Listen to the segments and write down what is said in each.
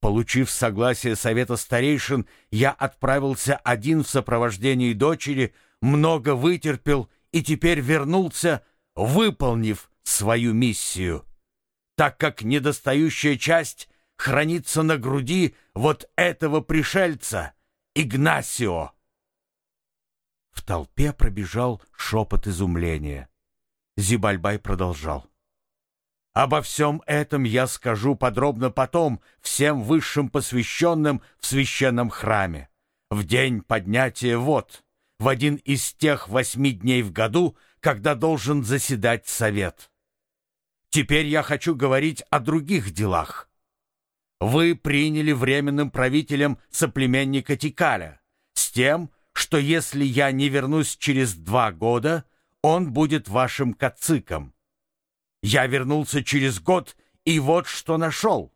Получив согласие совета старейшин, я отправился один в сопровождении дочери, много вытерпел и теперь вернулся, выполнив свою миссию, так как недостающая часть хранится на груди вот этого пришельца, Игнасио. В толпе пробежал шепот изумления. Зибальбай продолжал. Обо всем этом я скажу подробно потом всем высшим посвященным в священном храме. В день поднятия вод, в один из тех восьми дней в году, когда должен заседать совет. Теперь я хочу говорить о других делах. Вы приняли временным правителем соплеменника Тикаля с тем, что если я не вернусь через два года, он будет вашим кациком. Я вернулся через год, и вот что нашел.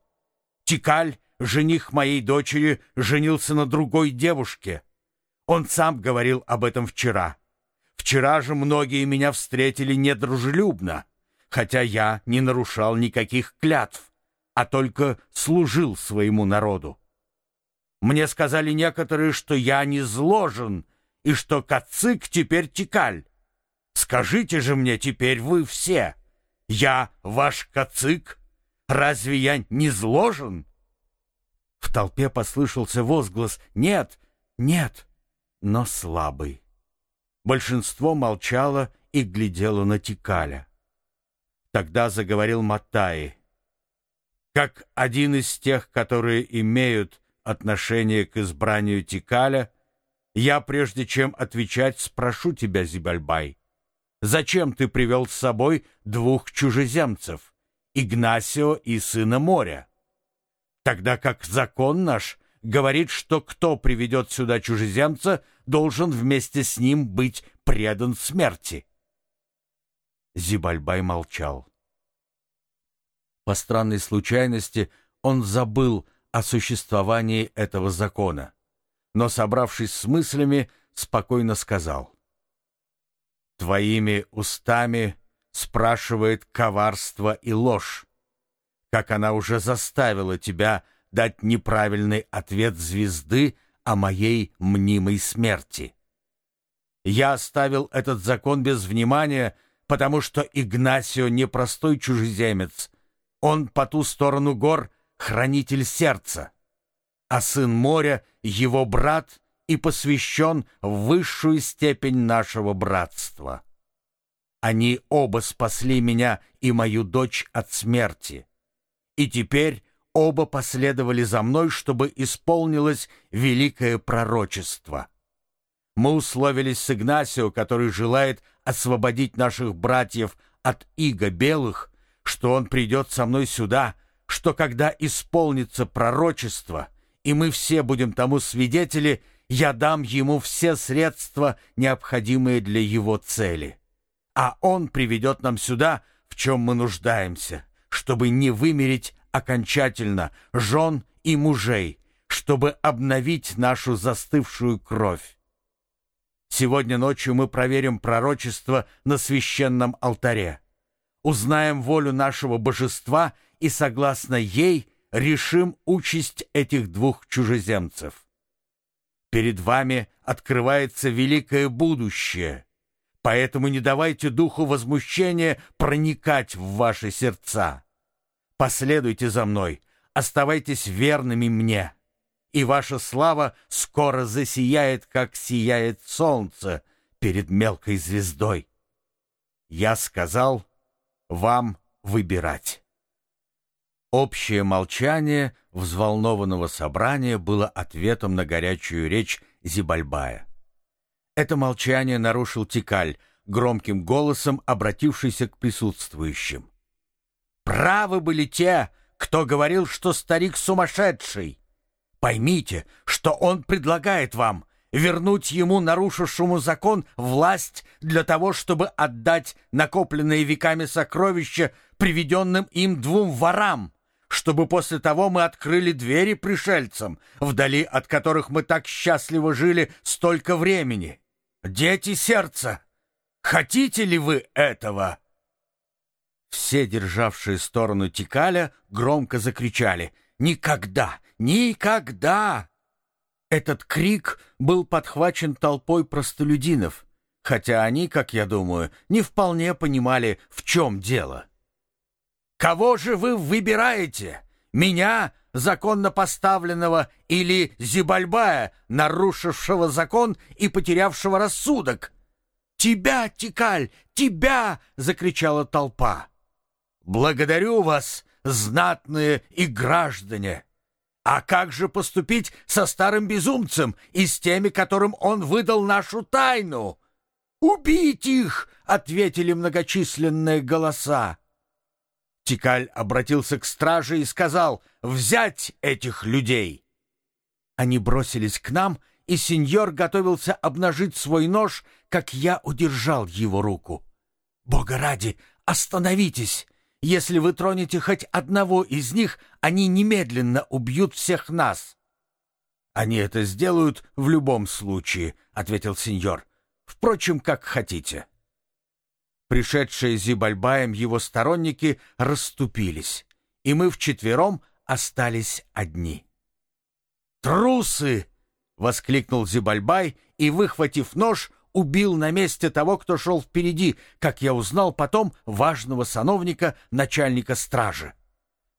Тикаль, жених моей дочери, женился на другой девушке. Он сам говорил об этом вчера. Вчера же многие меня встретили недружелюбно, хотя я не нарушал никаких клятв, а только служил своему народу. Мне сказали некоторые, что я не зложен и что Кацик теперь Тикаль. Скажите же мне теперь вы все, я ваш Кацик? Разве я не зложен? В толпе послышался возглас «Нет, нет!» но слабый. Большинство молчало и глядело на Тикаля. Тогда заговорил Матаи. Как один из тех, которые имеют отношение к избранию Тикаля, я, прежде чем отвечать, спрошу тебя, Зибальбай, зачем ты привел с собой двух чужеземцев, Игнасио и сына моря? Тогда как закон наш говорит, что кто приведет сюда чужеземца, должен вместе с ним быть предан смерти. Зибальбай молчал. По странной случайности он забыл о существовании этого закона, но, собравшись с мыслями, спокойно сказал. «Твоими устами спрашивает коварство и ложь, как она уже заставила тебя дать неправильный ответ звезды о моей мнимой смерти. Я оставил этот закон без внимания, потому что Игнасио не простой чужеземец. Он по ту сторону гор хранитель сердца, а сын моря — его брат и посвящен в высшую степень нашего братства. Они оба спасли меня и мою дочь от смерти. И теперь оба последовали за мной, чтобы исполнилось великое пророчество. Мы условились с Игнасио, который желает освободить наших братьев от иго белых, что он придет со мной сюда, что когда исполнится пророчество, и мы все будем тому свидетели, я дам ему все средства, необходимые для его цели. А он приведет нам сюда, в чем мы нуждаемся, чтобы не вымереть окончательно жен и мужей, чтобы обновить нашу застывшую кровь. Сегодня ночью мы проверим пророчество на священном алтаре. Узнаем волю нашего божества и, согласно ей, решим участь этих двух чужеземцев. Перед вами открывается великое будущее, поэтому не давайте духу возмущения проникать в ваши сердца. Последуйте за мной, оставайтесь верными мне, и ваша слава скоро засияет, как сияет солнце перед мелкой звездой. Я сказал вам выбирать. Общее молчание взволнованного собрания было ответом на горячую речь Зибальбая. Это молчание нарушил Тикаль, громким голосом обратившийся к присутствующим. Правы были те, кто говорил, что старик сумасшедший. Поймите, что он предлагает вам вернуть ему, нарушившему закон, власть для того, чтобы отдать накопленные веками сокровища приведенным им двум ворам, чтобы после того мы открыли двери пришельцам, вдали от которых мы так счастливо жили столько времени. Дети сердца, хотите ли вы этого?» Все, державшие сторону Тикаля, громко закричали Никогда! Никогда!» Этот крик был подхвачен толпой простолюдинов, хотя они, как я думаю, не вполне понимали, в чем дело. «Кого же вы выбираете? Меня, законно поставленного, или Зибальбая, нарушившего закон и потерявшего рассудок?» «Тебя, Тикаль, тебя!» — закричала толпа. «Благодарю вас, знатные и граждане!» А как же поступить со старым безумцем и с теми, которым он выдал нашу тайну? Убить их, ответили многочисленные голоса. Тикаль обратился к страже и сказал: "Взять этих людей". Они бросились к нам, и сеньор готовился обнажить свой нож, как я удержал его руку. Бога ради, остановитесь! Если вы тронете хоть одного из них, они немедленно убьют всех нас. Они это сделают в любом случае, ответил сеньор. Впрочем, как хотите. Пришедшие Зибальбаем его сторонники расступились, и мы вчетвером остались одни. «Трусы!» — воскликнул Зибальбай и, выхватив нож, убил на месте того, кто шел впереди, как я узнал потом, важного сановника, начальника стражи.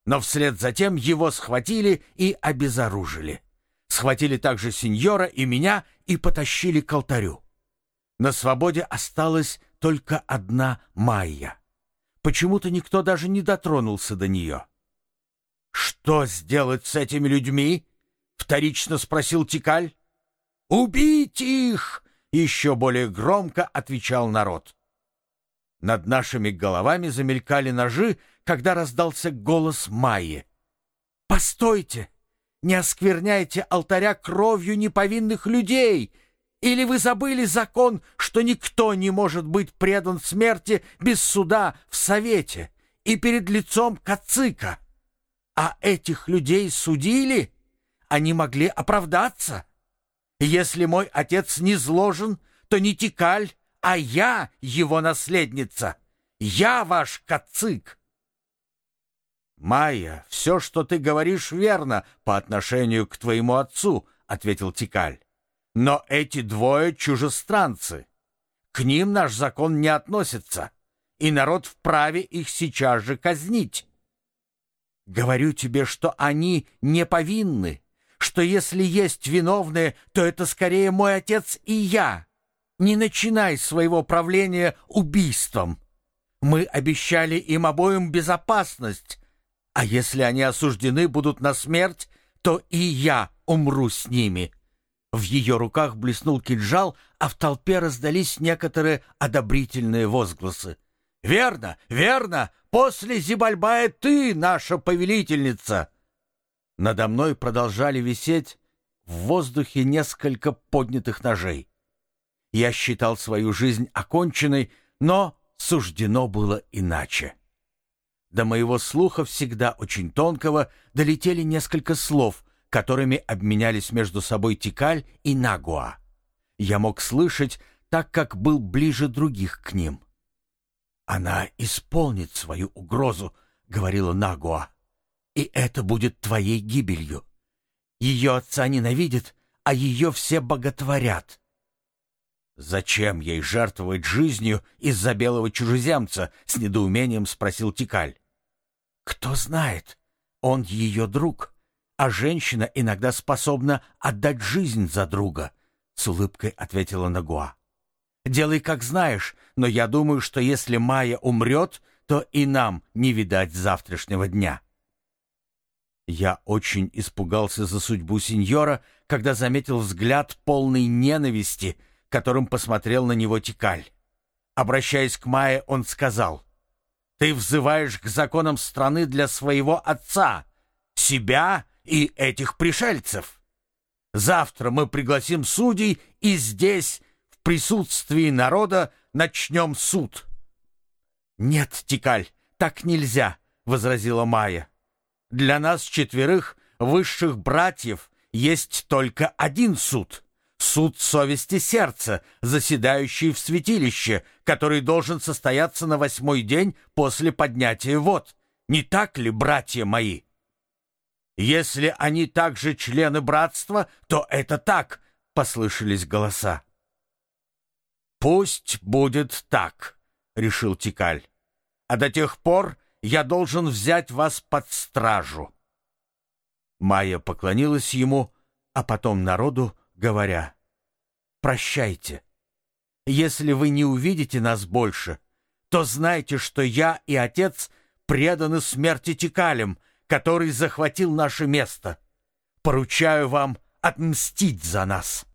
Но вслед за тем его схватили и обезоружили. Схватили также сеньора и меня и потащили к алтарю. На свободе осталась только одна Майя. Почему-то никто даже не дотронулся до нее. «Что сделать с этими людьми?» — вторично спросил Тикаль. «Убить их!» еще более громко отвечал народ. Над нашими головами замелькали ножи, когда раздался голос Майи. «Постойте! Не оскверняйте алтаря кровью неповинных людей! Или вы забыли закон, что никто не может быть предан смерти без суда в совете и перед лицом Кацика? А этих людей судили? Они могли оправдаться!» Если мой отец не зложен, то не Тикаль, а я его наследница. Я ваш кацик. Майя, все, что ты говоришь, верно по отношению к твоему отцу, ответил Тикаль. Но эти двое чужестранцы. К ним наш закон не относится, и народ вправе их сейчас же казнить. Говорю тебе, что они не повинны, что если есть виновные, то это скорее мой отец и я. Не начинай своего правления убийством. Мы обещали им обоим безопасность, а если они осуждены будут на смерть, то и я умру с ними». В ее руках блеснул кинжал, а в толпе раздались некоторые одобрительные возгласы. «Верно, верно! После Зибальбая ты наша повелительница!» Надо мной продолжали висеть в воздухе несколько поднятых ножей. Я считал свою жизнь оконченной, но суждено было иначе. До моего слуха, всегда очень тонкого, долетели несколько слов, которыми обменялись между собой Тикаль и Нагуа. Я мог слышать, так как был ближе других к ним. «Она исполнит свою угрозу», — говорила Нагуа и это будет твоей гибелью. Ее отца ненавидят, а ее все боготворят. «Зачем ей жертвовать жизнью из-за белого чужеземца?» — с недоумением спросил Тикаль. «Кто знает? Он ее друг, а женщина иногда способна отдать жизнь за друга», — с улыбкой ответила Нагуа. «Делай, как знаешь, но я думаю, что если Майя умрет, то и нам не видать завтрашнего дня». Я очень испугался за судьбу сеньора, когда заметил взгляд полный ненависти, которым посмотрел на него Тикаль. Обращаясь к Майе, он сказал, «Ты взываешь к законам страны для своего отца, себя и этих пришельцев. Завтра мы пригласим судей и здесь, в присутствии народа, начнем суд». «Нет, Тикаль, так нельзя», — возразила Майя. Для нас четверых высших братьев есть только один суд. Суд совести сердца, заседающий в святилище, который должен состояться на восьмой день после поднятия вод. Не так ли, братья мои? Если они также члены братства, то это так, послышались голоса. Пусть будет так, решил Тикаль. А до тех пор я должен взять вас под стражу. Майя поклонилась ему, а потом народу, говоря, «Прощайте. Если вы не увидите нас больше, то знайте, что я и отец преданы смерти Тикалем, который захватил наше место. Поручаю вам отмстить за нас».